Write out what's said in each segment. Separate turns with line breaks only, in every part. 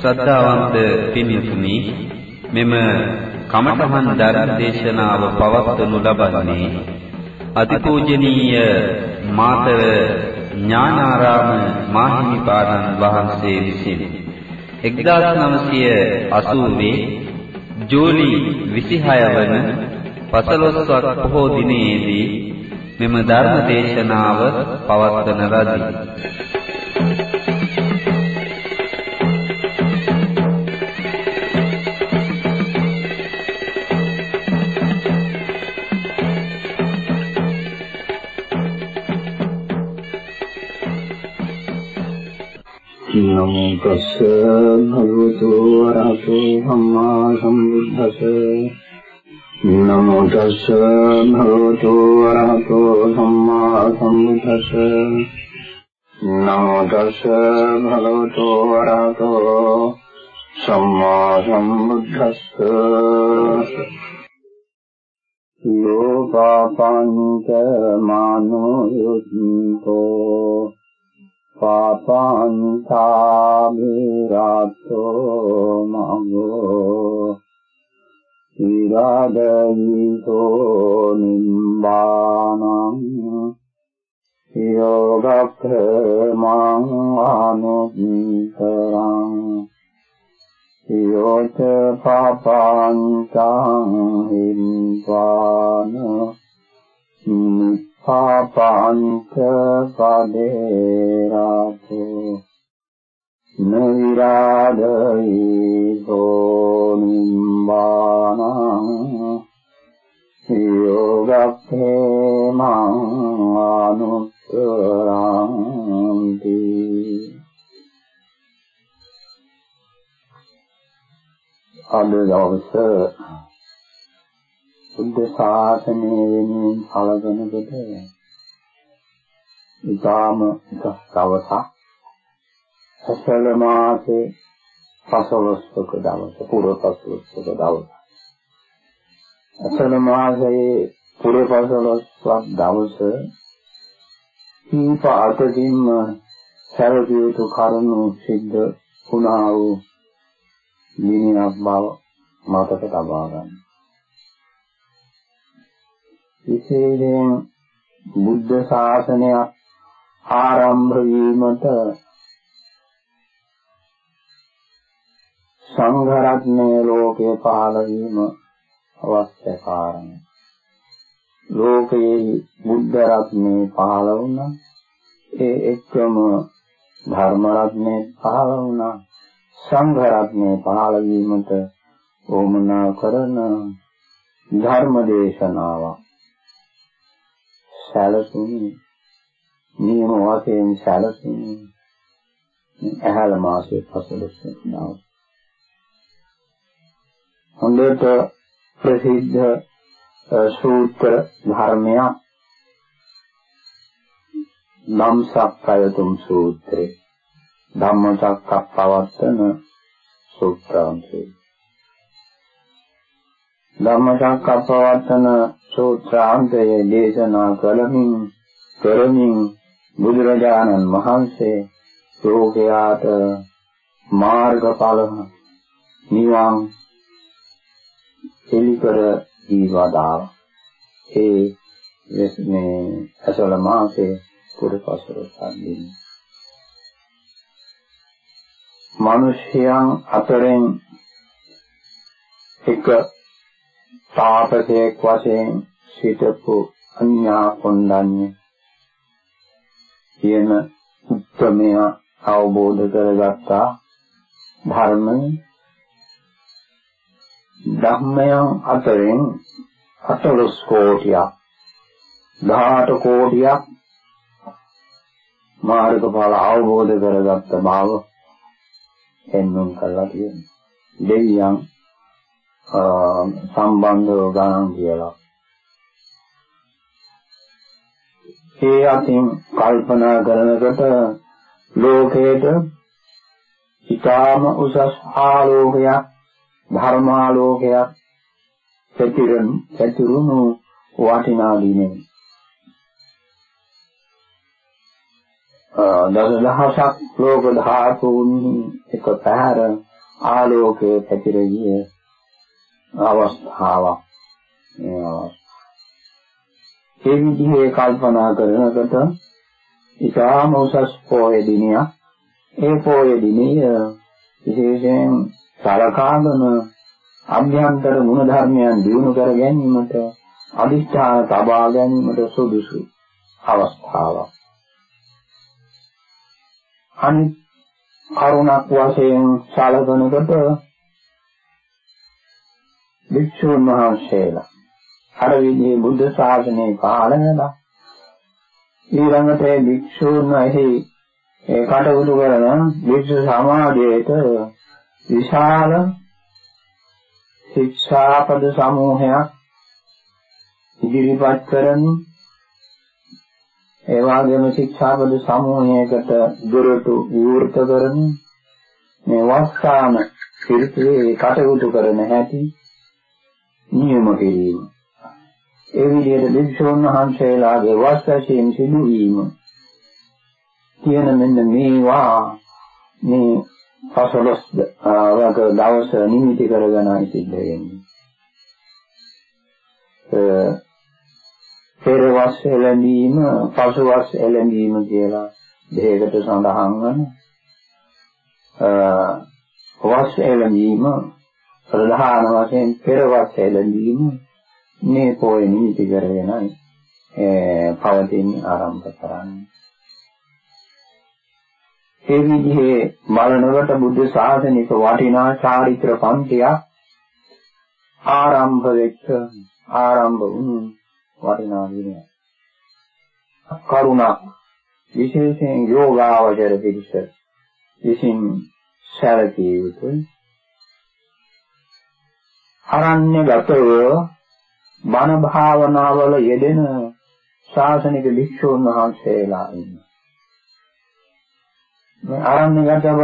ශ්‍රද්ධාවන්ත පින්තුනි මෙම කමඨහන් ධර්ම දේශනාව පවත්වනු ලබන්නේ අතිපූජනීය මාතර ඥානාරාම මාහිමිපාණන් වහන්සේ විසින් 1980 ජූලි 26 වන පසළොස්වක් පොහෝ දිනයේදී මෙම ධර්ම දේශනාව පවත්වන ලදී.
නමෝ තස්ස භගවතු වරහතෝ සම්මා සම්බුද්දස්ස. නමෝ තස්ස භගවතු වරහතෝ සම්මා සම්බුද්දස්ස. නමෝ තස්ස භගවතු වරහතෝ සම්මා සම්බුද්දස්ස. ලෝකාපංච මානෝ යුද්ධෝ පාපංසා විරාතෝ මගෝ ඉරාදීතෝ නිම්බානං. යෝගක්ඛමං ආනුත්තරං යෝච පාපංචං හිම්පාන පාපංච පදේරාතු නෛරාදයි සෝනිම්බානං යෝගක්ඛේමං අනුත්තරන්ති අද දවසේ බුද්ධ ශාසනය වෙනුවෙන් කලගෙනකොට ඉතාම එක දවසක් අසල මාසේ පසළොස්වක දවස පුර පසළොස්වක දවස අසල මාසයේ පුර පසළොස්වක දවස කීප අතකින්ම සැලකිය යුතු කරුණු සිද්ධ වුණා වූ දිනයක් බව මතක තබා ගන්න. විශේෂයෙන් බුද්ධ ශාසනයක් ආරම්භ වීමට සංඝ රත්නය ලෝකේ පහළ වීම අවශ්‍ය කාරණය. ලෝකයේ බුද්ධ රත්නේ පහළ වුණා. ඒ එක්කම ධර්ම රත්නේ පහළ වුණා. සංඝ රත්නේ පහළ වීමට ඕමනා කරන ධර්ම දේශනාවක්. සැලසුම් නියම වශයෙන් සැලසුම් ඇහැල මාසයේ පසළොස් වෙනිදා හොඳට ප්‍රසිද්ධ සූත්‍ර ධර්මයක් ධම්සක්කයතුම් සූත්‍රේ. ධම්මචක්කප්පවත්තන සූත්‍රාන්තේ. ධම්මචක්කප්පවත්තන සූත්‍රාන්තයේ දේශනා කළමින් කරමින් බුදුරජාණන් වහන්සේ ලෝකයාට මාර්ගඵල නිවන් එලිකර දීවදා ඒ මේ අසල මාසේ පුරපසර සම්දින මිනිසයන් අතරින් එක තාපසයෙක් වශයෙන් සිටපු අඤ්ඤා කොණ්ඩඤ්ඤ. කියන උත්තරමය අවබෝධ කරගත්තා. ධර්මය ධම්මයන් අතරින් 14 කෝටියක් 18 කෝටියක් මාර්ගඵල අවබෝධ කරගත්ත බව එන්නුම් කරලා තියෙනවා. දෙවියන් සම්බන්ධව ගණන් කියලා. ඒ අතින් කල්පනා කරනකොට ලෝකයට ඊටාම උසස් ආලෝකයක් ධර්මාලෝකයක් පැතිරෙන පැතිරුණු වටිනා දිනේ දස දහසක් ලෝක ධාතුන් එක පැහැර ආලෝකයේ පැතිරෙන්නේ අවස්ථාවක් ඒ විදිහේ කල්පනා කරනකොට ඉතාම උසස් පොය දිනයක් ඒ පොය දිනේ විශේෂයෙන් සලකාගෙන අභ්‍යන්තර ගුණ ධර්මයන් දිනු කර ගැනීමට අදිෂ්ඨාන තබා ගැනීමට සුදුසු අවස්ථාවක්. අනිත් කරුණක් වශයෙන් සැලකනකොට වික්ෂුන් වහන්සේලා. අර විදිහේ බුද්ධ ශාසනය පාලනලා ඊළඟට වික්ෂුන් එහි ඒ කටයුතු කරන වික්ෂු සමාජයේට විශාල ශික්ෂාපද සමූහයක් ඉදිරිපත් කරන ඒ වගේම ශික්ෂාපද සමූහයකට දොරටු විවෘත කරන මේ වස්තාන පිළිපේ කටයුතු කරන හැටි නියම කිරීම ඒ විදිහට භික්ෂුන් වහන්සේලාගේ වස්තශයෙන් සිදුවීම කියන මෙන්න මේවා මේ පසළොස් වක දවස නිමිති කරගෙනයි සිද්ධ වෙන්නේ. පෙරවස් එළඹීම, පසුවස් එළඹීම කියලා දෙයකට සඳහන් වන වස් එළඹීම ප්‍රධාන වශයෙන් පෙරවස් එළඹීම මේ පොය නිමිති කරගෙනයි පවතින ආරම්භ කරන්නේ. ඒ විදිහේ බලනකොට බුද්ධ ශාසනික වටිනා චාරිත්‍ර පන්තියක් ආරම්භ වෙච්ච ආරම්භ වුණු වටිනා දිනයක්. කරුණා විශේෂයෙන් යෝගාවචර පිළිස විසින් සැලකිය යුතුයි. අරණ්‍යගතව බණ භාවනාවල යෙදෙන ශාසනික භික්ෂූන් වහන්සේලා ඉන්නවා. මේ ආරණ්‍යගතව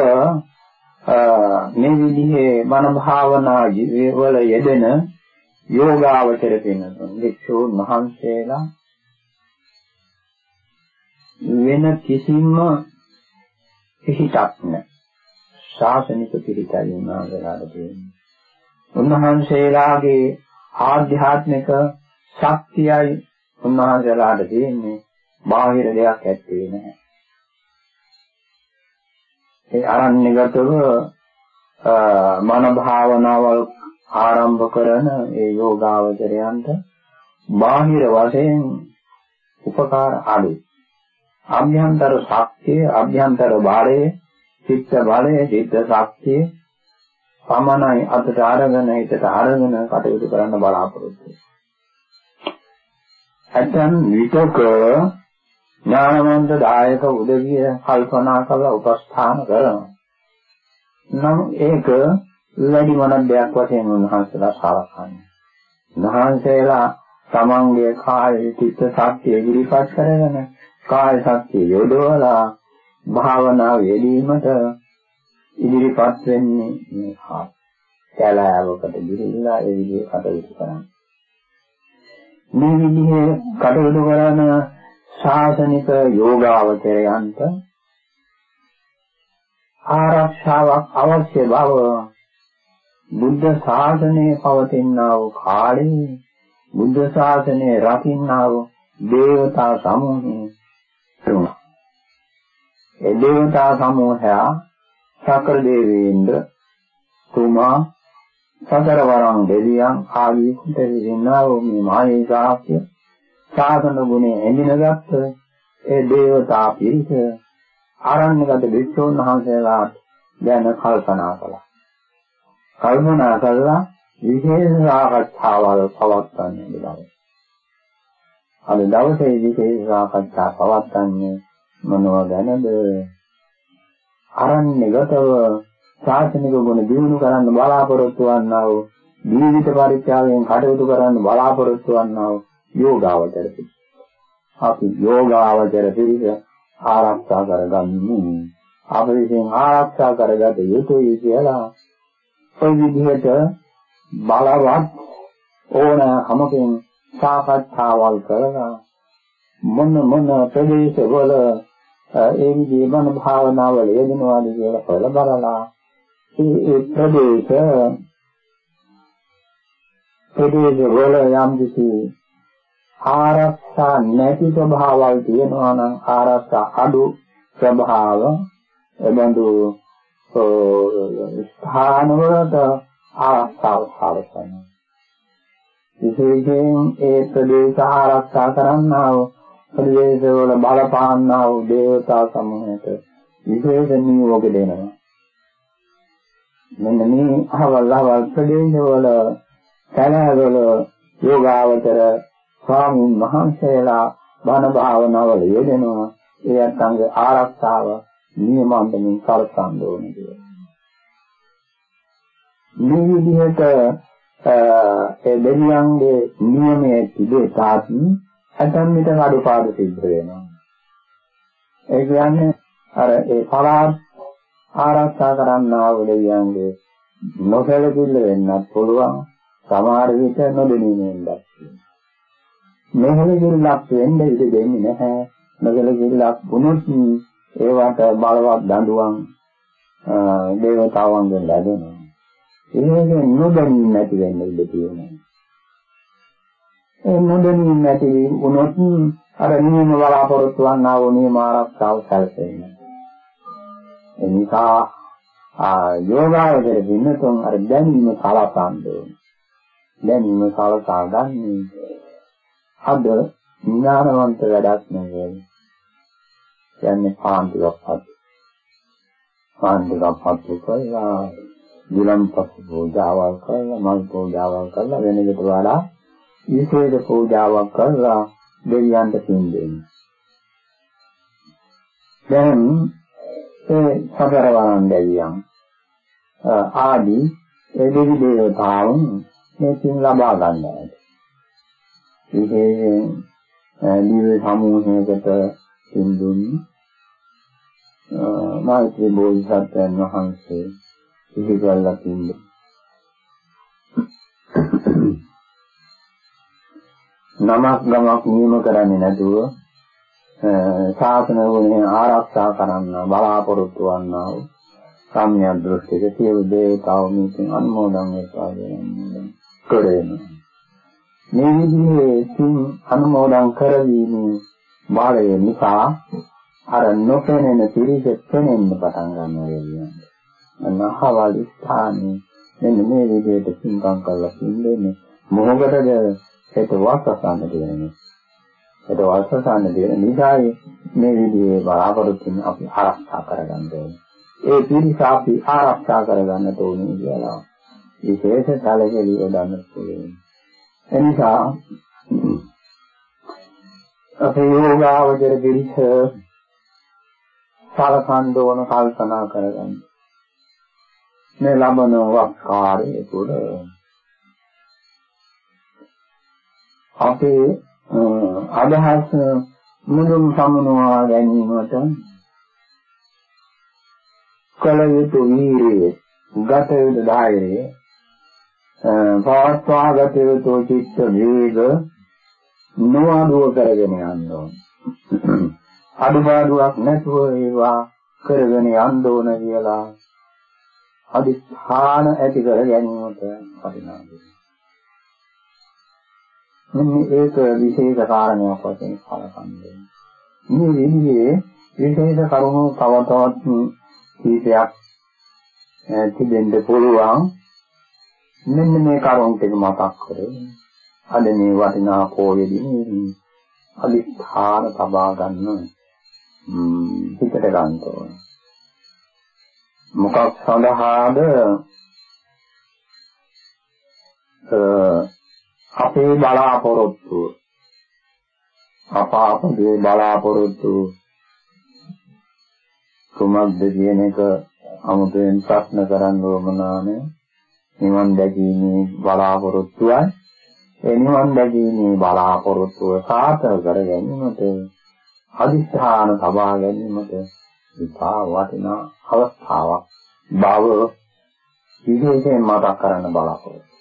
මේ විදිහේ බණ භාවනා වල යෙදෙන යෝගාවචර කෙනෙකුන් භික්ෂූන් වහන්සේලා වෙන කිසිම පිහිටක් නැහැ. ශාසනික පිහිටයි උනාගලාට තියෙන්නේ. උන්වහන්සේලාගේ ආධ්‍යාත්මික ශක්තියයි උන්වහන්සේලාට තියෙන්නේ බාහිර දෙයක් ඇත්තේ නැහැ. ඒ අරණ්‍යගතව මන භාවනාවල් ආරම්භ කරන ඒ යෝගාවචරයන්ට බාහිර වශයෙන් උපකාර අඩුයි. අභ්‍යන්තර ශක්තිය, අභ්‍යන්තර බලය, චිත්ත බලය, චිත්ත ශක්තිය පමණයි අතට අරගෙන හිතට අරගෙන කටයුතු කරන්න බලාපොරොත්තු ඇතන් විතක ඥානවන්ත දායක උදවිය කල්පනා කරලා උපස්ථාන කරනවා. නම් ඒක වැඩි මොනක්දයක් වශයෙන් උන්වහන්සේලා සලකන්නේ. උන්වහන්සේලා තමන්ගේ කාය චිත්ත ශක්තිය ඉදිරිපත් කරගෙන කාය ශක්තිය යොදවලා භාවනාව යෙදීමට ඉදිරිපත් වෙන්නේ මේ හා කැලෑවකට ගිහිල්ලා ඒ විදිහේ කටයුතු කරන්නේ. මේ විදිහේ කටයුතු කරන ශාසනික යෝගාවචරයන්ට ආරක්ෂාවක් අවශ්‍ය බව බුද්ධ ශාසනයේ පවතිනා වූ කාලේ බුද්ධ ශාසනයේ රකින්නා වූ දේවතා සමූහය තුනා. ඒ දේවතා සමූහය සකල දේවීන්ද්‍ර තුමා සතර වරන් දෙවියන් ආදී කුට විදිනා වූ මේ මායේ සාක්‍ය සාසන ගුණේ එඳිනගත් ඒ දේවතා පිරිස ආරණ්‍යගත වික්ෂෝන් වහන්සේලාට දැන කල්පනා කළා. කල්පනා කළා විශේෂ සාකච්ඡාවල් පවත්වන්නේ බව. අද දවසේ විශේෂ සාකච්ඡා පවත්වන්නේ මොනවා ගැනද? ආරණ්‍යගතව ශාසනික ගුණ දිනු කරන්න බලාපොරොත්තු වන්නා වූ ජීවිත පරිත්‍යාගයෙන් කටයුතු කරන්න බලාපොරොත්තු වන්නා වූ යෝගාවචර පිළිස. අපි යෝගාවචර පිළිස ආරක්ෂා කරගන්නු. අපි විසින් ආරක්ෂා කරගත යුතුයි කියලා ඔය විදිහට බලවත් ඕන හැමකෙන් සාකච්ඡාවල් කරලා මොන මොන ප්‍රදේශවල ඒ විදිහේ මන භාවනාවල යෙදෙනවාද කියලා හොයලා බලලා. ඒ ප්‍රදේශ ප්‍රදේශ වල යම් කිසි ආරක්ෂා නැති ස්වභාවල් තියෙනවා නම් ආරක්ෂා අඩු ස්වභාව එබඳු ස්ථානවලට ආරක්ෂාව සාලසනවා විශේෂයෙන් ඒ ප්‍රදේශ ආරක්ෂා කරන්නා වූ ප්‍රදේශවල බලපාන්නා වූ දේවතා සමූහයට විශේෂ නියෝග දෙනවා. මෙන්න මේ අහවල් අහවල් ප්‍රදේශවල කලවල යෝගාවචර ස්වාමීන් වහන්සේලා බණ භාවනාවල යෙදෙනවා. ඒ අත්ංග ආරක්ෂාව නියමන්තමින් කල්පන්න ඕනේ කියලා. මේ විදිහට ඒ දෙවියන්ගේ නියමයේ තිබේ තාත් ඇතන් විට අඩුපාඩු සිද්ධ වෙනවා. ඒ කියන්නේ අර ඒ පලාත් ආරක්ෂා කරන්නා වූ දෙවියන්ගේ නොසලකිල්ල වෙන්නත් පුළුවන්. සමහර විට නොදෙනීමෙන්වත්. මෙහෙලකිල්ලක් වෙන්න ඉඩ දෙන්නේ නැහැ. නොසලකිල්ලක් වුණොත් ඒවට බලවත් දඬුවම් දේවතාවුන්ගෙන් ලැබෙනවා. ඒක නොදැනීම නැති වෙන්න ඉඩ තියෙනවා. ඒ නොදැනීම නැති වුණොත් අර නියම බලාපොරොත්තු වන්නා වූ නියම ආරක්ෂාව සැලසෙන්නේ. ඒ නිසා ආ යෝගාවචර දිනතුන් අර දැනීම කලකන්නේ. දැනීම කලකා ගන්න අද ඥානවන්ත වැඩක් නෙවෙයි. කියන්නේ පාන්තිකපත්. පාන්තිකපත් කියලා ගිලන්පත් පූජාවල් කරලා මල් පූජාවල් කරලා වෙනකට වඩා විශේෂ පූජාවක් කරලා දෙවියන්ට පින් දෙන්නේ. දැන් ඒ සතරවරන් දෙවියන් ආදී ඒ දෙවි දේවතාවුන් මේ පින් ලබා ගන්නවා. විශේෂයෙන් දිව්‍ය සමූහයකට පින් දුන්නේ මෛත්‍රී බෝධිසත්වයන් වහන්සේ පිළිගල්ලා තින්නේ. නමක් ගමක් නියම කරන්නේ නැතුව ශාසන ගුණය ආරක්ෂා කරන්න බලාපොරොත්තු වන්නා වූ සම්‍යක් දෘෂ්ටික සියලු දේවතාවෝ මේකෙන් අනුමෝදන් වෙනවා කියන්නේ කරේනවා. මේ විදිහේ සින් අනුමෝදන් කරවීමේ බාලය නිසා අර නොපෙනෙන පිරිස පෙනෙන්න පටන් ගන්නවා කියන්නේ. අනහවල් ස්ථානේ මෙන්න මේ විදිහට සිංකම් කරලා ඉන්නේ මොහොතද ඒක වාසසන්න දෙන්නේ. ඒක වාසසන්න දෙන නිසායි මේ විදිහේ බලාපොරොත්තු අපි ආරක්ෂා කරගන්න ඕනේ. ඒ පිරිස අපි ආරක්ෂා කරගන්න ඕනේ කියලා. විශේෂ සැලකෙලි යොදන්න පුළුවන්. එනිසා අපේ යෝගාවචර පිරිස සලකන්න ඕන කල්පනා කරගන්න. මේ ලබන වස්කාරයේ තුල අපේ අදහස් මුදුන් සමුනවා ගැනීමට කල යුතු වීරිය ගත යුතු ධෛර්යය පවත්වා ගත යුතු චිත්ත වේග නොඅඩුව කරගෙන යන්න ඕන. අඩුපාඩුවක් නැතුව ඒවා කරගෙන යන්න ඕන කියලා අදිස්ථාන ඇති කර ගැනීමට වටිනා මෙන්න ඒක විශේෂ කාරණයක් වශයෙන් කලකන්නේ. මේ විදිහේ විශේෂ කරුණු තව තවත් කීපයක් තිබෙන්න පුළුවන්. මෙන්න මේ කරුණු ටික මතක් කරගෙන අද මේ වටිනා පොයේදී අදිස්ථාන තබා ගන්න හිතට ගන්න ඕනේ. මොකක් සඳහාද අපේ බලාපොරොත්තු. අපාපගේ බලාපොරොත්තු. කුමක්ද කියන එක අමුතෙන් ප්‍රශ්න කරන්න ඕමනානේ. නිවන් දැකීමේ බලාපොරොත්තුවයි. ඒ නිවන් දැකීමේ බලාපොරොත්තුව සාර්ථක කර ගැනීමට අදිස්ථාන සබා ගැනීමට ඉතා වටිනා අවස්ථාවක් බව විශේෂයෙන් මතක් කරන්න බලාපොරොත්තු.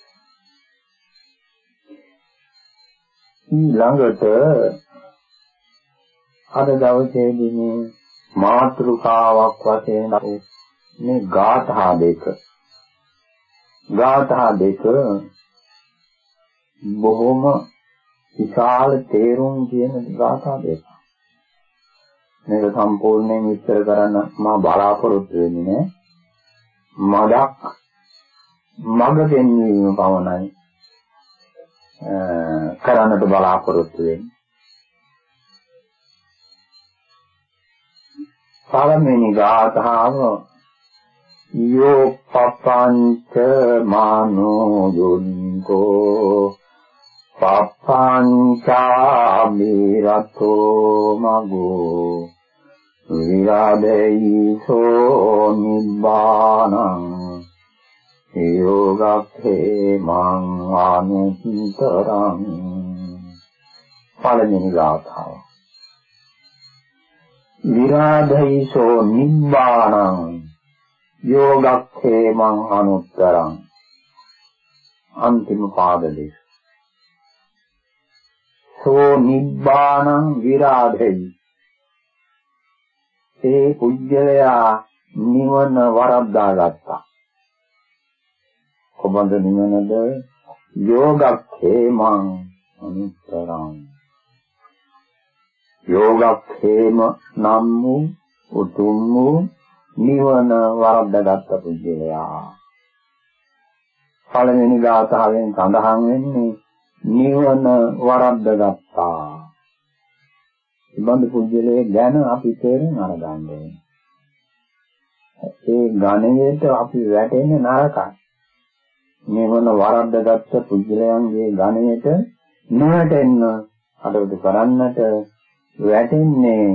ඊළඟට අද දවසේදී මේ මාතෘකාවක් වශයෙන් මේ ගාථා දෙක ගාථා දෙක බොහොම විශාල තේරුම් කියන ගාථා දෙක. මේක සම්පූර්ණයෙන් විස්තර කරන්න මා බලාපොරොත්තු වෙන්නේ නෑ. මඩක් මඟ දෙන්නීම පවණයි කරන්නට බලාපොරොත්තු වෙන්නේ. පළවෙනි ගාථාව යෝ පපංච මානෝ යුන්කෝ පපංචාමිරතෝ මගෝ විරාදේයිසෝ නිබ්බානං යෝගක්ඛේ මං අනුත්තරං පළවෙනි ගාථාව. විරාදේයිසෝ නිබ්බානං යෝගක්ඛේමං අනුත්තරං. අන්තිම පාද දෙක සෝ නිබ්බානං විරාධෙයි. ඒ පුජ්‍යලයා නිවන වරද්දා ගත්තා කොබඳ නිවනද යෝගක්ඛේමං අනුත්තරං යෝගක්ඛේම නම් වූ උතුම් වූ නිවන වරද්දාගත්ත පුජ්‍යලයා පළවෙනි ගාථාවෙන් සඳහන් වෙන්නේ නිවන වරද්දාගත්තා. ඉබඳු පුජ්‍යලයේ ගැන අපි තේරුම් අරගන්න ඒ ගණයට අපි වැටෙන්නේ නරකයි. නිවන වරද්දාගත්ත පුජ්‍යලයන්ගේ ගණයට නොවැටෙන්න අඩවිද කරන්නට වැටෙන්නේ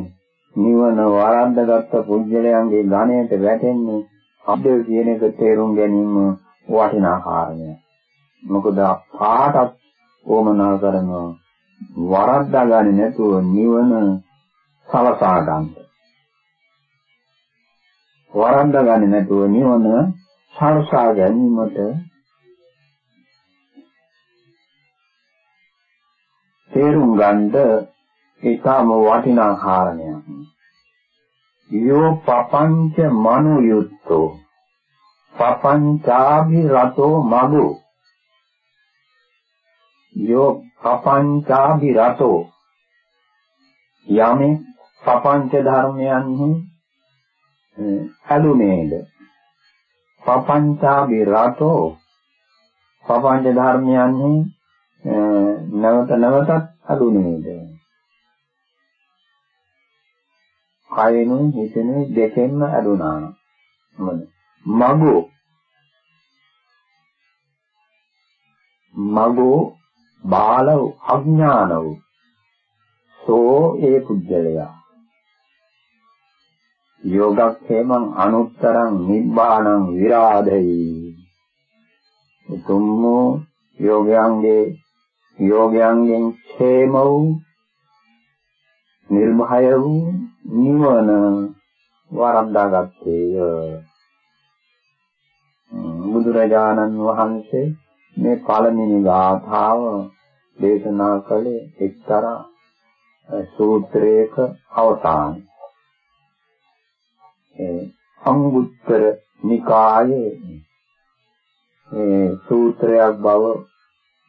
නිවන වරද්දගත්ත පුජ්‍යලයන්ගේ ගණයට වැටෙන්නේ අද කියන එක තේරුම් ගැනීම වටිනා කාරණයක්. මොකද පාටත් ඕමනා කරනවා වරද්දා ගන්නේ නැතුව නිවන සලසා ගන්න. වරද්දා ගන්නේ නැතුව නිවන සලසා ගැනීමට තේරුම් ගන්නද ඒකම වටිනා කාරණයක්. යෝ පපංච මනුයුත්තෝ පපංචාභි රතෝ මගු යෝ පපංචාභි රතෝ යමේ පපංච ධර්මයන්හි ඇලුනේද පපංචාභි රතෝ පපංච ධර්මයන්හි නැවත නැවතත් ඇලුනේද කයනුයි හිතනුයි දෙකෙන්ම ඇදුනා මොකද? මගෝ. මගෝ බාලව අඥානව. සෝ ඒ පුජ්‍යලයා යෝගක්ඛේමං අනුත්තරං නිබ්බාණං විරාදෙයි උතුම්මෝ යෝගයන්ගේ යෝගයන්ගෙන් ക്ഷേම වූ නිර්භය වූ නිවන වරද්දාගත්තේය. බුදුරජාණන් වහන්සේ මේ පළවෙනි ගාථාව දේශනා කළේ එක්තරා සූත්‍රයක අවසාන. ඒ අංගුත්තර නිකායේ ඒ සූත්‍රයක් බව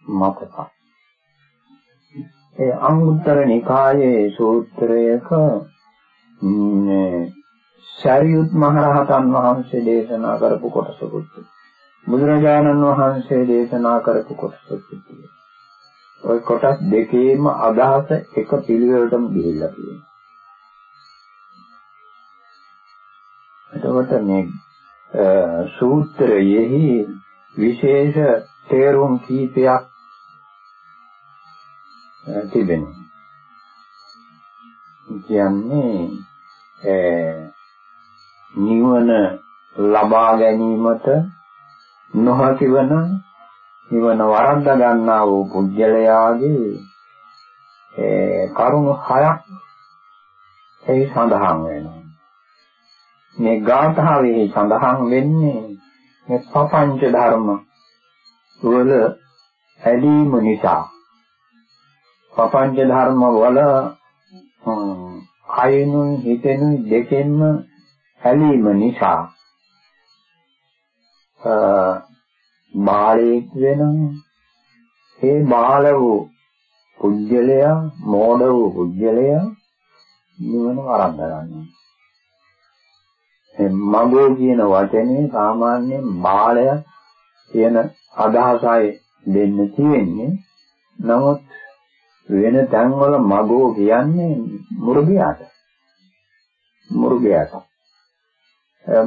මතකයි. ඒ අංගුත්තර නිකායේ සූත්‍රයක මේ ශාරියුත් මහරහතන් වහන්සේ දේශනා කරපු කොටසකුත් බුදුරජාණන් වහන්සේ දේශනා කරපු කොටසකුත් ඔය කොටස් දෙකේම අදහස එක පිළිවෙලටම ගිහිල්ලා තියෙනවා. එතකොට මේ සූත්‍රයෙහි විශේෂ තේරුම් කීපයක් තිබෙනවා. කියන්නේ නිවන ලබා ගැනීමට නොහැකි වන නිවන වරද්ද ගන්නා වූ පුජ්‍යලයාගේ කරුණු හයක් එහි සඳහන් වෙනවා. මේ ගාථාවේ සඳහන් වෙන්නේ මේ පపంచ ධර්ම වල ඇලීම නිසා පపంచ ධර්ම වල කයනුයි හිතෙනුයි දෙකෙන්ම ඇලීම නිසා බාලයෙක් වෙනවා. ඒ බාල වූ පුජ්‍යලයා මෝඩ වූ පුජ්‍යලයා නිවන වරන් ගන්නවා. මගෝ කියන වචනේ සාමාන්‍යයෙන් බාලය කියන අදහසයි දෙන්න තියෙන්නේ. නමුත් වෙන තැන්වල මගෝ කියන්නේ මුර්ගයාට. මුර්ගයාට.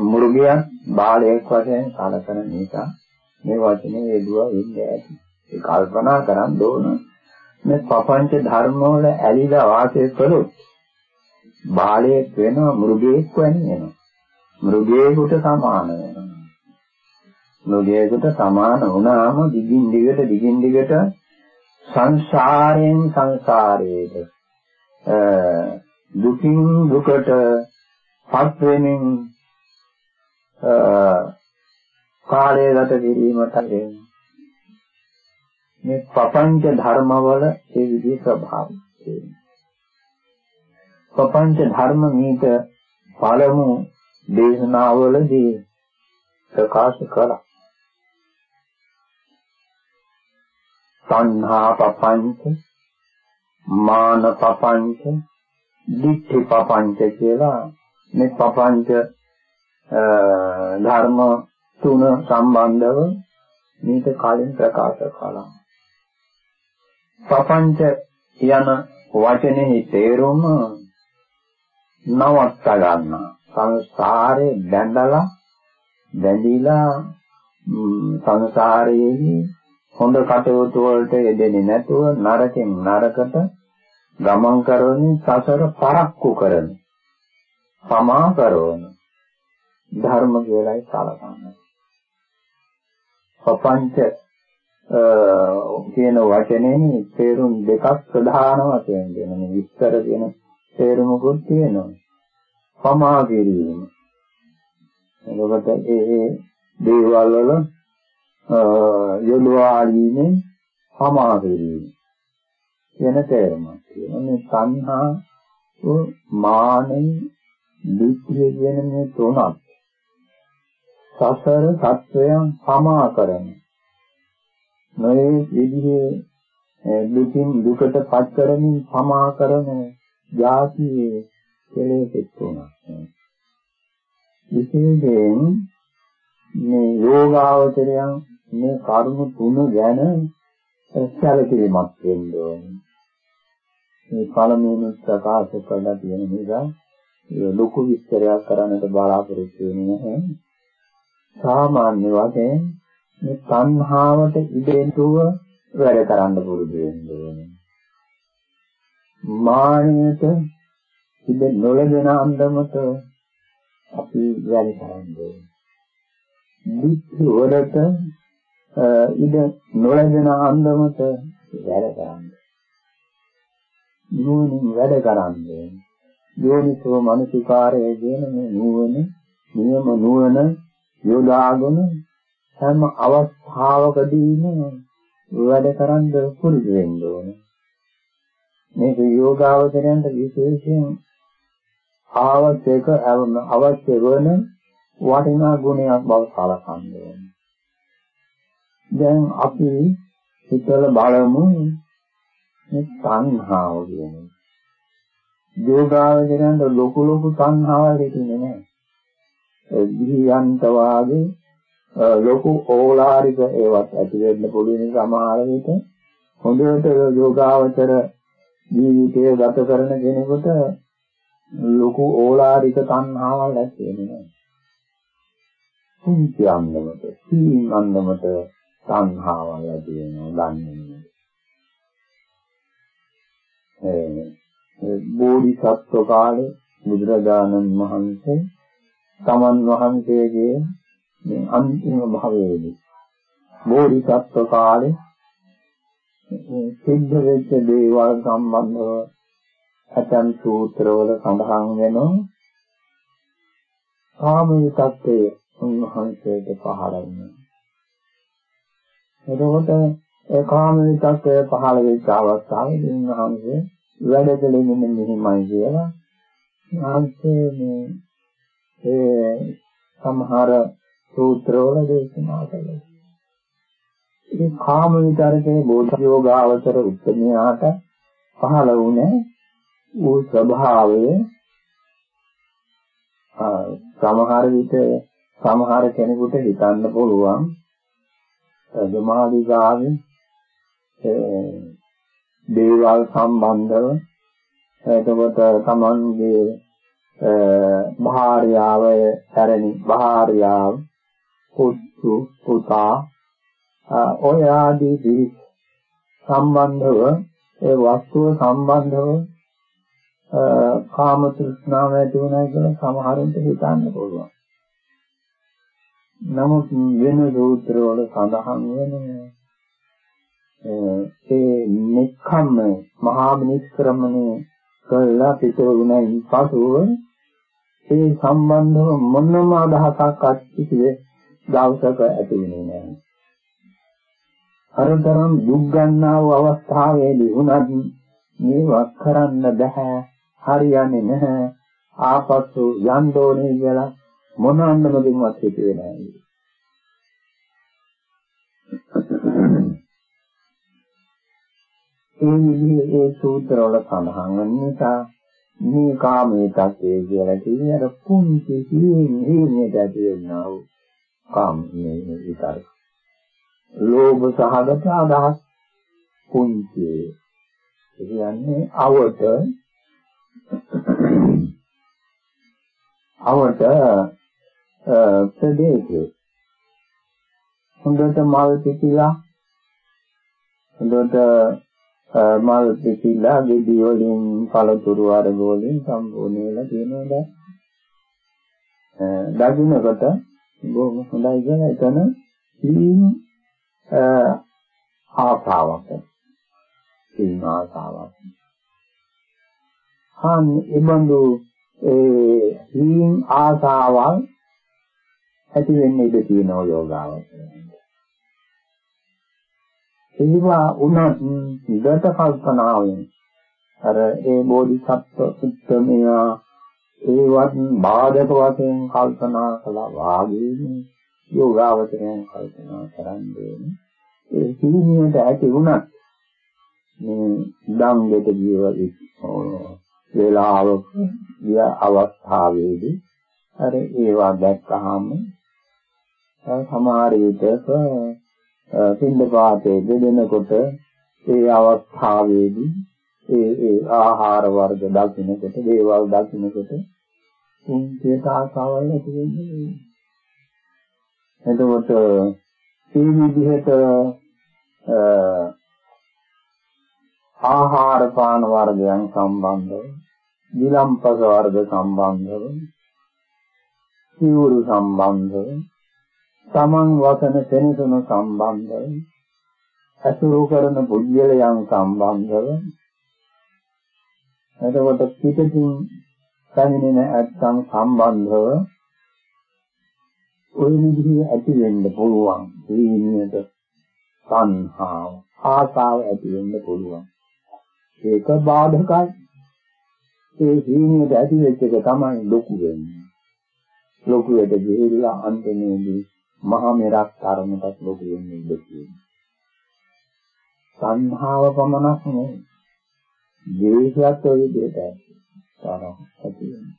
මුර්ගයා බාලයෙක් වශයෙන් සැලකන නිසා මේ වචනේ යෙදුවා වෙන්නේ ඇති. ඒ කල්පනා කරන් දෝන මේ පపంచ ධර්ම වල ඇලිලා වාසය කළොත් බාලයෙක් වෙනවා මෘගයෙක් වෙනවා. මෘගයෙකුට සමාන වෙනවා. මෘගයෙකුට සමාන වුණාම දිගින් දිගට දිගින් දිගට සංසාරයෙන් සංසාරයට දුකින් දුකට පත් වෙමින් කාලය ගත කිරීමට මේ ප්‍රපංච ධර්මවල ඒ විදිහේ ස්වභාවය තියෙනවා. ප්‍රපංච ධර්ම මේක පළමු දේශනාවලදී ප්‍රකාශ කළා. සංහා පපංච මාන පපංච දිට්ඨි පපංච කියලා මේ පපංච ධර්ම තුන සම්බන්ධව මේක කලින් ප්‍රකාශ කළා. පපංච යන වචනේ තේරුම නවත්ත ගන්නවා. සංසාරේ බැඳලා බැඳිලා සංසාරයේ හොඳ කටයුතු වලට යෙදෙන්නේ නැතුව නරකෙන් නරකට ගමන් කරමින් සසර පරක්කු කරන සමා කරන ධර්ම කියලායි සලකන්නේ. පపంచ කියන වචනේ තේරුම් දෙකක් ප්‍රධාන වශයෙන් දෙන මේ විස්තර කියන තේරුමකුත් තියෙනවා. සමා කිරීම. එතකොට ඒ දේවල් වල යොදවාලීමේ සමා කිරීම. වෙන තේරුමක් තියෙනවා. මේ සංහා මානෙ දිට්ඨිය කියන මේ තුනක් සසර සත්වයන් සමා කරන නොයේ විදිහේ දුකින් දුකට පත් කරමින් සමා කරන જાතියේ කෙලෙස් තුනක් විශේෂයෙන් මේ යෝගාවචරයන් මේ කරුණු තුන ගැන සැලකිලිමත් වෙන්න ඕනේ. මේ පළමුවෙනි ප්‍රකාශ කළා තියෙන නිසා ලොකු විස්තරයක් කරන්නට බලාපොරොත්තු වෙන්නේ නැහැ. සාමාන්‍ය වශයෙන් මේ තණ්හාවට ඉදෙන්තුව වැඩ කරන්න පුරුදු වෙන්න ඕනේ. මානයට ඉද නොලගෙන අන්දමට අපි වැඩ කරන්න ඕනේ. දිට්ඨි වලට ඉද නොලගෙන අන්දමට වැඩ කරන්න. නුවණින් වැඩ කරන්නේ. යෝනිසෝ මනසිකාරයේ කියන මේ නුවණ නියම නුවණ යොදාගෙන හැම අවස්ථාවකදීම වැඩ කරන්න පුරුදු වෙන්න ඕනේ. මේක යෝගාවචරයන්ට විශේෂයෙන් අවශ්‍යක අවශ්‍ය වන වටිනා ගුණයක් බව සලකන්න ඕනේ. දැන් අපි හිතලා බලමු මේ තණ්හාව කියන්නේ. යෝගාවචරයන්ට ලොකු ලොකු තණ්හාවල් හිටින්නේ නැහැ. ගිහියන්ට වාගේ ලොකු ඕලාරික ඒවත් ඇති වෙන්න පුළුවන් සමහර විට හොඳට යෝගාවචර ජීවිතය ගත කරන කෙනෙකුට ලොකු ඕලාරික තණ්හාවල් ඇති වෙන්නේ නැහැ. පුංචි අන්දමට, සීන් අන්දමට තණ්හාවල් ඇති වෙනවා දන්නේ නැහැ. ඒ බෝධිසත්ව කාලේ බුදුරජාණන් වහන්සේ තමන් වහන්සේගේ මේ අන්තිම භවයේදී බෝධිසත්ව කාලේ සිද්ධ වෙච්ච දේවල් සම්බන්ධව ඇතන් සූත්‍රවල සඳහන් වෙනවා කාම විතක්කේ උන්වහන්සේට පහළ වෙනවා එතකොට ඒ කාම විතක්කේ පහළ වෙච්ච අවස්ථාවේදී උන්වහන්සේ වැඩ කළේ මෙන්න මෙහිමයි කියලා උන්වහන්සේ මේ ඒ සමහර සූත්‍රවල දේශනා කළා. ඉතින් කාම විතරකේ බෝධියෝගාවතර උත්තරණයාට පහළ වුණේ ඌ ස්වභාවය සමහර විට සමහර කෙනෙකුට හිතන්න පුළුවන් සමාධිගාමී දේවල් සම්බන්ධව එතකොට තමන්ගේ භාර්යාව පැරණි භාර්යාව පුතු පුතා ඔය ආදී දි සම්බන්ධව ඒ වස්තුව සම්බන්ධව කාම තෘෂ්ණාව ඇති වෙනවා කියලා සමහරුන්ට හිතන්න පුළුවන්. නමුත් වෙන සූත්‍රවල සඳහන් වෙන්නේ ඒ නික්ඛම්ම මහා නිෂ්ක්‍රමණය කළා පිටුුණයින් පසුව ඒ සම්බන්ධව මොනම අදහසක් අත්කිසිවේ දවසක ඇති වෙන්නේ නැහැ. අරතරම් දුක් ගන්නා වූ අවස්ථාවේදී වුණත් මේවත් කරන්න බෑ හරියන්නේ නැහැ ආපසු යන්න ඕනේ කියලා මොන අන්නමකින්වත් හිතුවේ නැහැ. ඒ විදිහේ ඒ සූත්‍රවල සඳහන් වෙන නිසා මේ කාමයේ තත්ත්වය කියලා කියන්නේ අර පුංචි සීනීයට ඇති වෙනා වූ කාමයේ විතරයි. ලෝභ සහගත අදහස් පුංචි. ඒ කියන්නේ අවට අවට ප්‍රදේශේ හොඳට මල් පිටිලා හොඳට මල් පිටිලා ගෙඩි වලින් පළතුරු වර්ග වලින් සම්පූර්ණ වෙලා තියෙනවා දැන්. දකින්නකොට බොහොම හොඳයි කියන එතන සීන් ආසාවක්. සීන් ආසාවක්. හාන් එබඳු ඒ සීන් ආසාවල් ඇති වෙන්නේ ඉඳ තියෙන යෝගාවචරය ඒවා උනත් ඉඳට කල්පනාවෙන් අර ඒ බෝධිසත්ව උත්තමයා ඒවත් බාධක වශයෙන් කල්පනා කළා වාගේ යෝගාවචරයෙන් කල්පනා කරන්නේ ඒ සීනියට ඇති වුණත් මේ ධම්මෙට ජීවිත වේලාවක ගිය අවස්ථාවේදී අර ඒවා දැක්කහම සමහර විටක පින්දපාතේ දෙදෙනකොට ඒ අවස්ථාවේදී ඒ ඒ ආහාර වර්ග දකින්නකොට දේවල් දකින්නකොට කුංචේත ආසාවල් ඇති වෙන්නේ එතකොට මේ විදිහට ආහාර පාන වර්ගයන් සම්බන්ධව විලම්පස වර්ග සම්බන්ධව සිවුරු සම්බන්ධව තමන් වසන සෙනසුන සම්බන්ධව අසුරු කරන පුද්ගලයන් සම්බන්ධව. එතකොට පිටින් පැමිණෙන ඇත්තන් සම්බන්ධව ওই විදිහේ ඇති වෙන්න පුළුවන්. දීනියට සංහාව ආසාව ඇති වෙන්න පුළුවන්. ඒක බාධකයි. ඒ දීනියට ඇති වෙච්ච එක තමයි ලොකු වෙන්නේ. ලොකුවට ගිහිල්ලා අන්තිමේදී මහා මෙරක් තරමටත් ලොකු වෙන්නේ ඉඳ තියෙනවා. සංහාව පමණක් නෙවෙයි. දේශයත් ඔය විදිහට තරහ ඇති වෙනවා.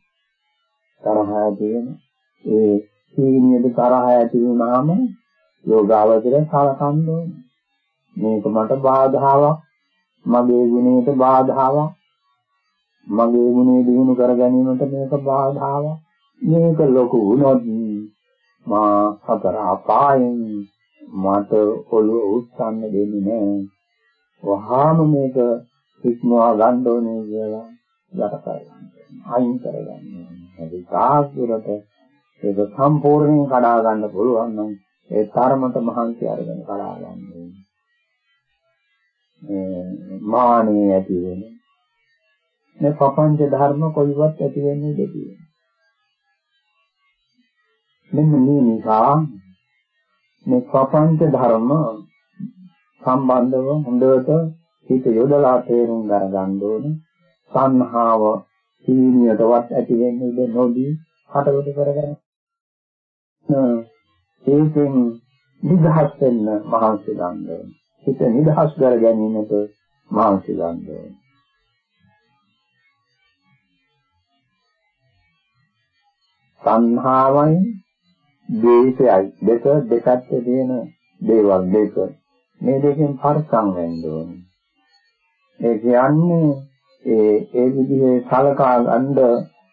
තරහ ඇති වෙන ඒ සීනියද තරහ ඇති වුණාම යෝගාවචරය සලකන්න ඕනේ. මේක මට බාධාවක්. මගේ ගුණයට බාධාවක්. මගේ ගුණය දිනු කර ගැනීමට මේක බාධාවක්. මේක ලොකු වුණොත් මා හතර අපායෙන් මට ඔළුව උස්සන්න දෙන්නේ නැහැ. වහාම මේක ඉක්මවා ගන්න ඕනේ කියලා යට කරගන්න. අයින් කරගන්න. ඒ තාක්ෂරට ඒක සම්පූර්ණයෙන් කඩා ගන්න පුළුවන් නම් ඒ තරමට මහන්සි අරගෙන කඩා ගන්න ඕනේ. මානිය ඇති වෙන්නේ. මේ පපංච ධර්ම කොයිවත් ඇති වෙන්නේ දෙතියි. මෙන්න මේ නිසා මේ ප්‍රපංච ධර්ම සම්බන්ධව හොඳට හිත යොදලා තේරුම් ගන්න ඕනේ. සංහාව සීනියටවත් ඇති වෙන්නේ ඉඳ නොදී හටකොට කරගන්න. ඒකෙන් නිදහස් වෙන්න මහන්සි ගන්න ඕනේ. හිත නිදහස් කර ගැනීමට මහන්සි ගන්න ඕනේ. සංහාවයි ද්වේෂයයි දෙක දෙකත් තියෙන දේවල් දෙක මේ දෙකෙන් පරිසම් වෙන්න ඕනේ. ඒ කියන්නේ ඒ ඒ විදිහේ සලකා ගන්න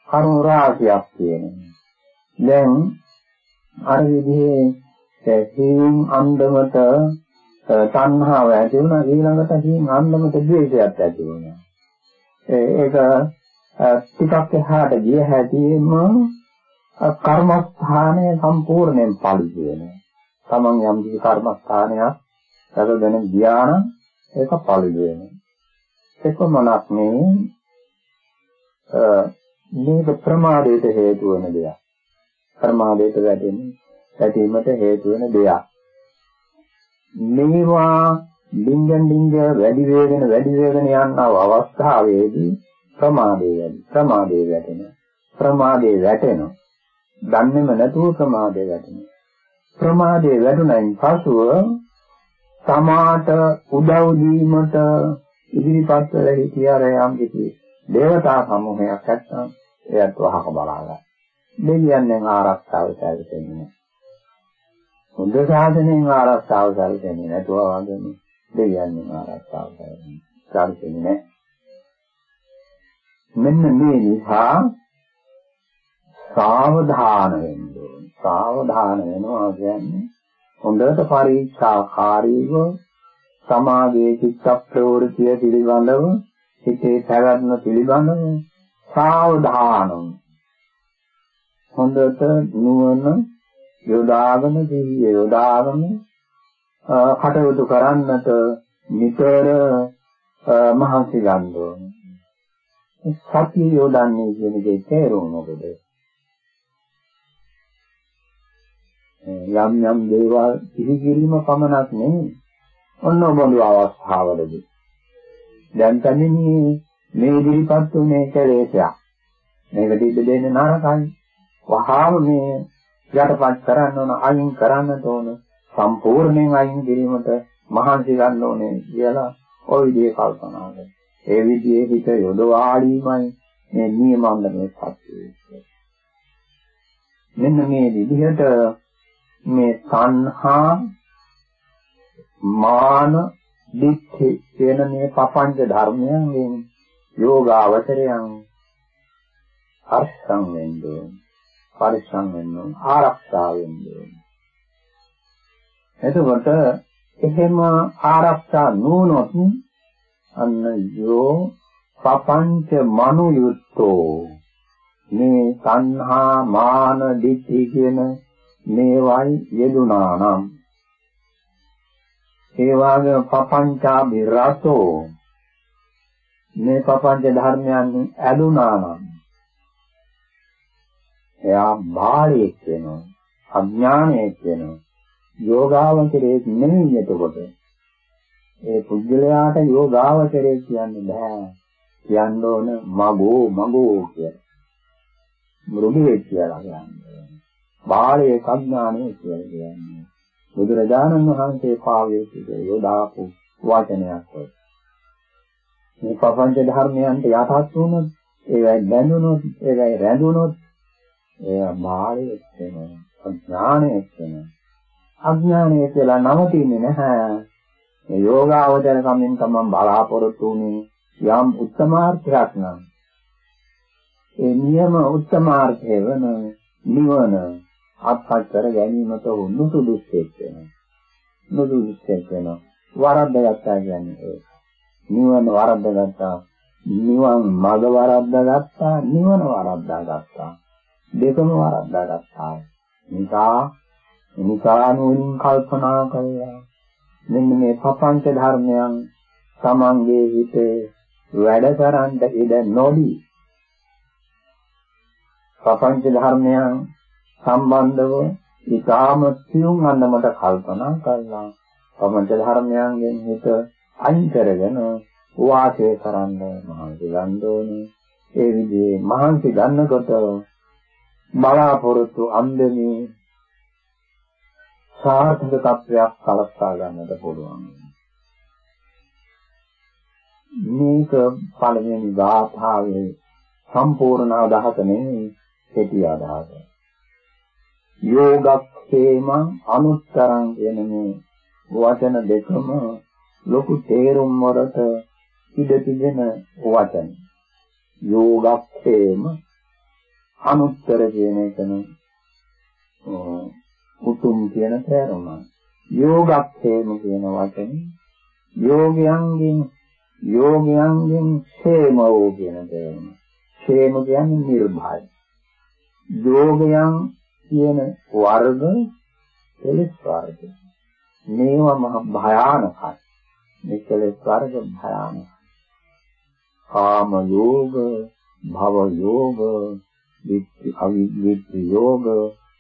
කරුණු රාශියක් තියෙනවා. දැන් අර විදිහේ තැසීම් අන්දමට තණ්හාව ඇති වුණා ඊළඟට තැසීම් අන්දමට ද්වේෂයක් ඇති වුණා. ඒක ටිකක් එහාට ගිය හැටිම කර්මස්ථානය සම්පූර්ණයෙන් පරිදි වෙනවා. තමන් යම් කිසි කර්මස්ථානයක් රැකගෙන ගියා නම් ඒක පරිදි වෙනවා. එකොමනක් නෙවෙයි මේක ප්‍රමාදයට හේතු වෙන දෙයක්. ප්‍රමාදයට වැටෙන්නේ වැටීමට හේතු වෙන දෙයක්. මේවා ඩිංගන් ඩිංග වැඩි වේගෙන වැඩි වේගෙන යනව අවස්ථාවේදී ප්‍රමාදේ වැඩි. ප්‍රමාදේ වැටෙනවා. ප්‍රමාදේ වැටෙනවා. දන්නේම නැතුව ප්‍රමාදේ වැටෙනවා. ප්‍රමාදේ වැටුණයින් පසුව සමාත උදව් දීමට ඉදිරිපත් වෙලා හිටිය අර යම් කිසි දේවතා සමූහයක් නැත්නම් එයත් වහක බලා ගන්න. දෙවියන්ගෙන් ආරක්ෂාව සැලසෙන්නේ. හොඳ සාධනෙන් ආරක්ෂාව සැලසෙන්නේ නැතුව වගේම දෙවියන්ගෙන් ආරක්ෂාව සැලසෙන්නේ නැහැ. මෙන්න මේ නිසා සාවධාන වෙන්න ඕනේ. සාවධාන වෙනවා කියන්නේ හොඳට පරීක්ෂාකාරීව සමාගයේ චිත්ත ප්‍රවෘත්තිය පිළිබඳව හිතේ පැවැත්ම පිළිබඳව සාවධානව හොඳට නුවණ යොදාගෙන දෙවිය යොදාගෙන කටයුතු කරන්නට නිතර මහන්සි ගන්න ඕනේ. සතිය යොදන්නේ කියන දේ තේරුම් මොකද? යම් යම් දේවල් පිළිගිරීම පමණක් නෙමෙයි. ඔන්න ඔබඳු අවස්ථාවලදී දැන් තනින්නේ මේ ඉදිරිපත් වුනේ කෙලෙසයක්. මේකට ඉඩ දෙන්නේ නරකයි. වහාම මේ යටපත් කරන්න ඕන අයින් කරන්නට ඕන සම්පූර්ණයෙන් අයින් කිරීමට මහන්සි ගන්න ඕනේ කියලා ওই විදිහේ කල්පනා කරනවා. ඒ විදිහේ හිත යොදවාලීමයි මේ නියමන්දනේ සත්‍යය. මෙන්න මේ විදිහට මේ තණ්හා මාන දිත්‍ති කියන මේ පපංච ධර්මයන්ගෙන් යෝගාවචරයන් අර්ථම් වෙන්නේ පරිස්සම් වෙන්න ආරක්ෂා වෙන්න එතකොට එහෙම ආරක්ෂා නොනොත් අන්න යෝ පපංච මනුයුත්තෝ මේ සංහා මාන දිත්‍ති කියන මේවයි යෙදුනා නම් ඒ වාගේ පපංචාභි රතෝ මේ පපංච ධර්මයන් ඇලුනා නම් එයා බාලයෙක් වෙනවා අඥානයෙක් වෙනවා යෝගාවචරයේ නෙමෙයි එතකොට. ඒ පුද්ගලයාට යෝගාවචරයේ කියන්නේ බෑ. කියන්න ඕන මගෝ මගෝ කියලා. මෘදුවේ කියලා කියන්නේ. බාලයේ අඥානය කියලා කියන්නේ. බුදුරජාණන් වහන්සේ පාවිච්චි යොදාපු වචනයක් ඔය මේ පపంచ ධර්මයන්ට යටත් වුණොත් ඒවයි බැඳුනොත් ඒවයි රැඳුනොත් එයා මාළයෙක් වෙනවා අඥානයෙක් වෙනවා අඥානය කියලා නවතින්නේ නැහැ. මේ යෝගාවචර කමින් තමයි බලාපොරොත්තු වුනේ යම් උත්තමාර්ථයක් නම්. ඒ නියම උත්තමාර්ථය වෙන නිවන. අත්පත් කර ගැනීමට උණු සුදුස්සෙක් වෙනවා. නුදුස්සෙක් වෙනවා. වරද්දගත්තා කියන්නේ ඒක. නිවන වරද්දගත්තා. නිවන් මඟ වරද්දාගත්තා, නිවන වරද්දාගත්තා. දෙකම වරද්දාගත්තා. නිසා නිසානුන් කල්පනා කළා. මෙන්න මේ පපංච ධර්මයන් තමන්ගේ හිතේ වැඩ කරන්න ඉඩ නොදී පපංච ධර්මයන් සම්බන්ධව ඊටාම සියුම් අන්නමට කල්පනා කළා. පపంచ ධර්මයන්ගෙන් හිත අයින් කරගෙන වාසය කරන්න මහන්සි ගන්න ඕනේ. ඒ විදිහේ මහන්සි ගන්නකොට බලාපොරොත්තු අන්දමේ සාර්ථක තත්වයක් සලස්වා ගන්නට පුළුවන්. මේක පළවෙනි ගාථාවේ සම්පූර්ණ අදහස නෙවෙයි කෙටි අදහස. යෝගක්ඛේමං අනුත්තරං කියන මේ වචන දෙකම ලොකු තේරුම් වලට ඉඩ තිබෙන වචන. යෝගක්ඛේම අනුත්තර කියන එකන උතුම් කියන තේරුම. යෝගක්ඛේම කියන වචනේ යෝගයන්ගෙන් යෝගයන්ගෙන් ക്ഷേමෝ කියන තේරුම. ക്ഷേම කියන්නේ නිර්භය. යෝගයන් කියන වර්ග කෙලෙස් වර්ග. මේවා මහ භයානකයි. මේ කෙලෙස් වර්ග භයානකයි. කාම යෝග, භව යෝග, විත්ති අවිවිත්ති යෝග,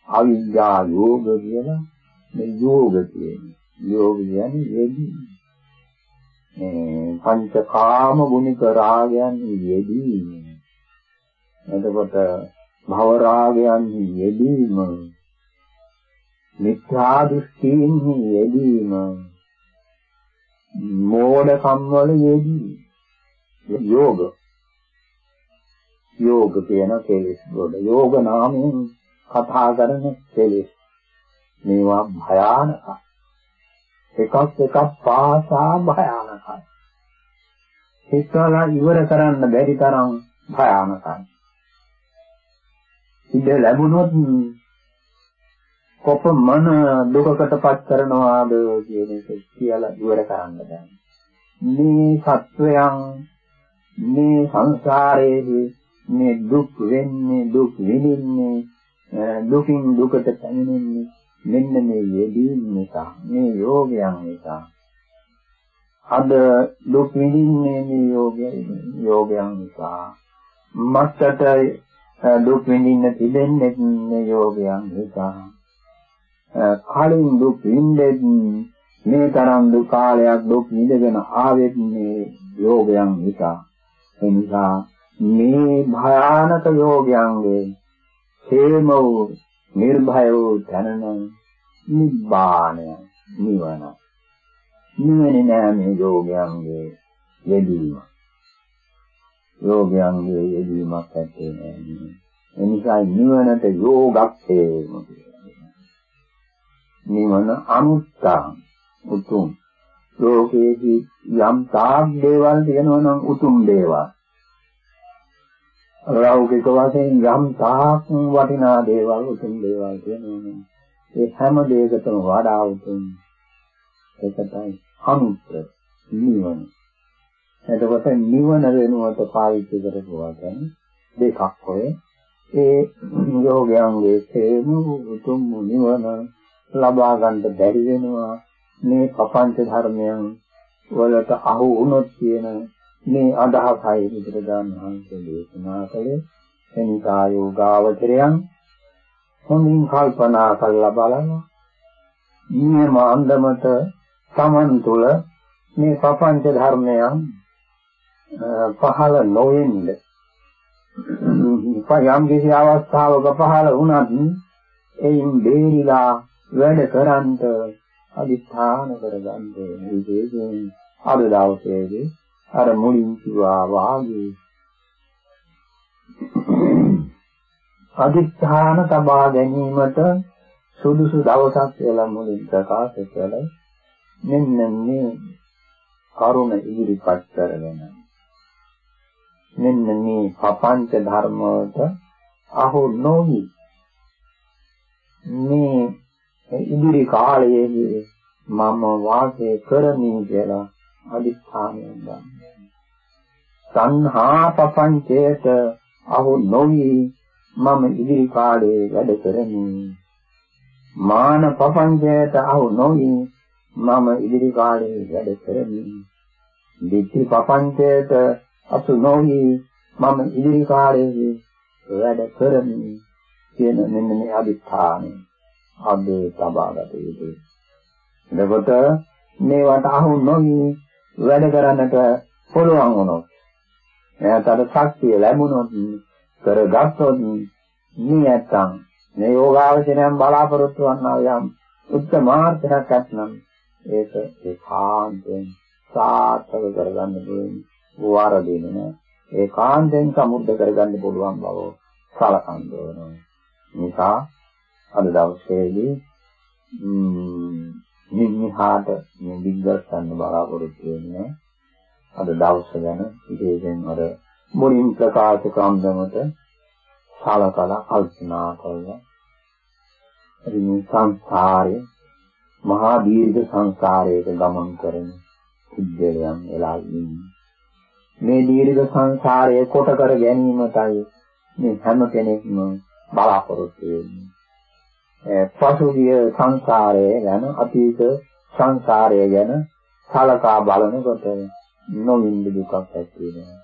අවිද්‍යා යෝග කියලා මේ යෝග කියන්නේ. යෝග කියන්නේ යෙදී. මේ පංචකාම ගුණික රාගයන් යෙදී. එතකොට භව රාගයන් යෙදීම මිත්‍යා දෘෂ්ටීන්හි යෙදීම මෝඩකම් වල යෙදී යෝග. යෝග කියන කෙලෙස් වල. යෝග නාමයෙන් කතා කරන කෙලෙස්. මේවා භයානකයි. එකක් එකක් පාසා භයානකයි. හිතලා ඉවර කරන්න බැරි තරම් භයානකයි. ඉඳ ලැබුණොත් කොපමණ දුකකටපත් කරනවාද කියන එක කියලා ඉවර කරන්න බෑ. මේ සත්වයන් මේ සංසාරයේදී මේ දුක් වෙන්නේ දුක් විඳින්නේ දුකින් දුකට පැමිණෙන්නේ මෙන්න මේ යෙදීම නිසා මේ යෝගයන් නිසා අද දුක් විඳින්නේ මේ යෝගයන් නිසා මත්තට දුක් විඳින්න තිබෙන්නේ යෝගයන් නිසා කලින් දුක් විඳෙත් මේ තරම් දුක් කාලයක් දුක් විඳගෙන ආවෙත් මේ යෝගයන් නිසා ඒ නිසා මේ භයානක යෝගයන්ගේ හේම වූ නිර්භය වූ ධනන නිබ්බාණය නිවන. නිවනේ නෑ මේ යෝගයන්ගේ යෙදීම. යෝගයන්ගේ යෙදීමක් ඇත්තේ නෑ ඒ නිසා නිවනට යෝගක්ෂේම නිවන අනුත්තා උතුම්. ලෝකයේදී යම් තාක් දේවල් තියෙනවා නම් උතුම් දේවල්. ලෞකික වශයෙන් යම් තාක් වටිනා දේවල් උතුම් දේවල් තියෙනවා ඒ හැම දෙයකටම වඩා උතුම්. ඒකටයි අනුත්තර නිවන. එතකොට නිවන වෙනුවට පාවිච්චි කරපුවාගෙන දෙකක් ඔය. ඒ යෝගයන්ගේ හේම උතුම් නිවන ලබා ගන්න බැරි වෙනවා. මේ පපංච ධර්මයන් වලට අහු වුණොත් කියන මේ අදහසයි විතර ගන්නහන්සේ දේශනා කළේ. එනිසා යෝගාවචරයන් හොඳින් කල්පනා කරලා බලනවා නියම අන්දමට Taman තුල මේ පපංච ධර්මයන් පහළ නොවෙන්න. යම් කිසි අවස්ථාවක පහළ වුණත් එයින් බේරිලා වැඩ කරන්ට අදිස්ථාන කරගන්න විශේෂයෙන් අද දවසේදී අර මුලින් කිව්වා වාගේ. අදිස්ථාන තබා ගැනීමට සුදුසු දවසක් කියලා මුලින් ප්‍රකාශ කළා. මෙන්න මේ කරුණ ඉදිරිපත් කරගෙන මෙන්න මේ පපංච ධර්ම වලට අහු නොවි මේ ඉදිරි කාලයේදී මම වාසය කරමි කියලා අදිස්ථානයෙන් ගන්නවා. සංහා පපංචයට අහු නොවි මම ඉදිරි කාලයේ වැඩ කරමි. මාන පපංචයට අහු නොවි මම ඉදිරි කාලයේ වැඩ කරමි. දිට්ඨි පපංචයට අසු නොවි මම ඉදිරි කාලයේ වැඩ කරමි කියන මෙන්න මේ අදිස්ථානය අදේ තබාගත යුතුයි. එතකොට මේවට අහු නොවි වැඩ කරන්නට පුළුවන් වුණොත් එයාට ශක්තිය ලැබුණොත් කරගත්තොත් මේ නැත්තම් මේ යෝගාවචනයන් බලාපොරොත්තු වන්නා යම් උත්තමාර්ථයක් ඇතනම් ඒක ඒකාන්තයෙන් සාර්ථක කරගන්න පුළුවන් වාරදීන නෑ ඒකාන්තයෙන් සමුද්ද කරගන්න පුළුවන් බව සලකන්න ඕනේ. නිසා අද දවසේදී නිමිහාට මේ දිග්ගස්සන්න බලාපොරොත්තු වෙන්නේ අද දවස ගැන. විශේෂයෙන් අර මුලින් ප්‍රකාශ කම්දමට සලකලා කල්පනා කරලා මේ සංසාරේ මහා දීර්ඝ සංසාරයක ගමන් කරන සිද්ධයන් වෙලා ඉන්නේ. මේ දීර්ඝ සංසාරය කොට කර ගැනීමටයි මේ හැම කෙනෙක්ම බලාපොරොත්තු වෙන්නේ. පසුගිය සංසාරය ගැන අතීත සංසාරය ගැන සලකා බලනකොට නොවින්ද දුකක් ඇති වෙනවා.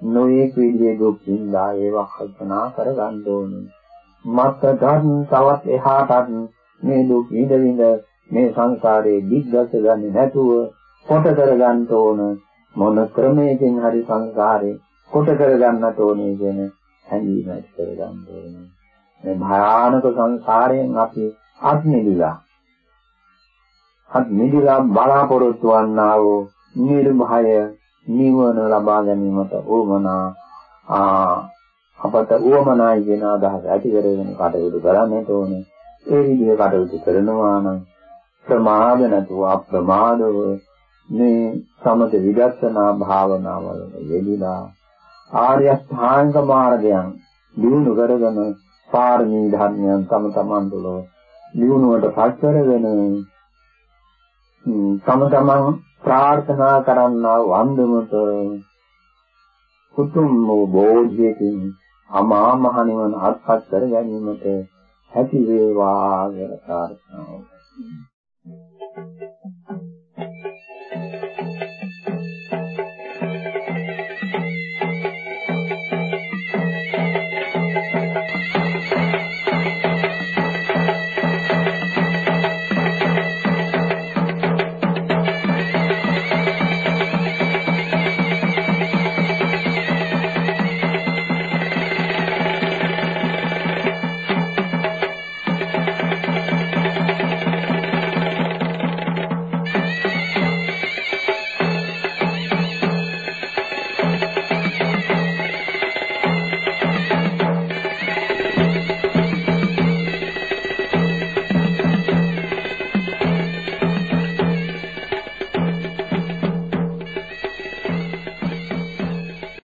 නොයේ විදිහේ දුක් විඳා ඒවා කල්පනා කරගන්න ඕනේ. මත් ධර්ම තවත් එහාටත් මේ දුක් විඳ විඳ මේ සංසාරේ දිග්ගත ගන්නේ නැතුව කොට කරගන්න ඕන මොන ක්‍රමයකින් හරි සංසාරේ කොට කරගන්නට ඕනේ කියන හැඟීම ඇති කරගන්න ඕනේ. මේ භයානක සංසාරයෙන් අපි අත් මිදලා අත් මිදලා බලාපොරොත්තු වන්නා වූ නිර්භය නිවන ලබා ගැනීමට ඕමනා ආ අපට ඕමනායි කියන අදහස ඇති කරගෙන කටයුතු කරන්නට ඕනේ. ඒ විදිහේ කටයුතු කරනවා නම් ප්‍රමාද නැතුව අප්‍රමාදව මේ සමත විදර්ශනා භාවනාවල යෙදিলা ආර්ය අෂ්ටාංග මාර්ගයන් දිනු කරගෙන පාරමී ධර්මයන් තම තමන් තුළ දිනුවට පත් කරගෙන තම තමන් ප්‍රාර්ථනා කරන්නා වන්දමත කුතුම් වූ බෝධියකින් අමා මහ නිවන අත්පත් කර ගැනීමට හැකි වේවා කියලා ප්‍රාර්ථනා කරනවා.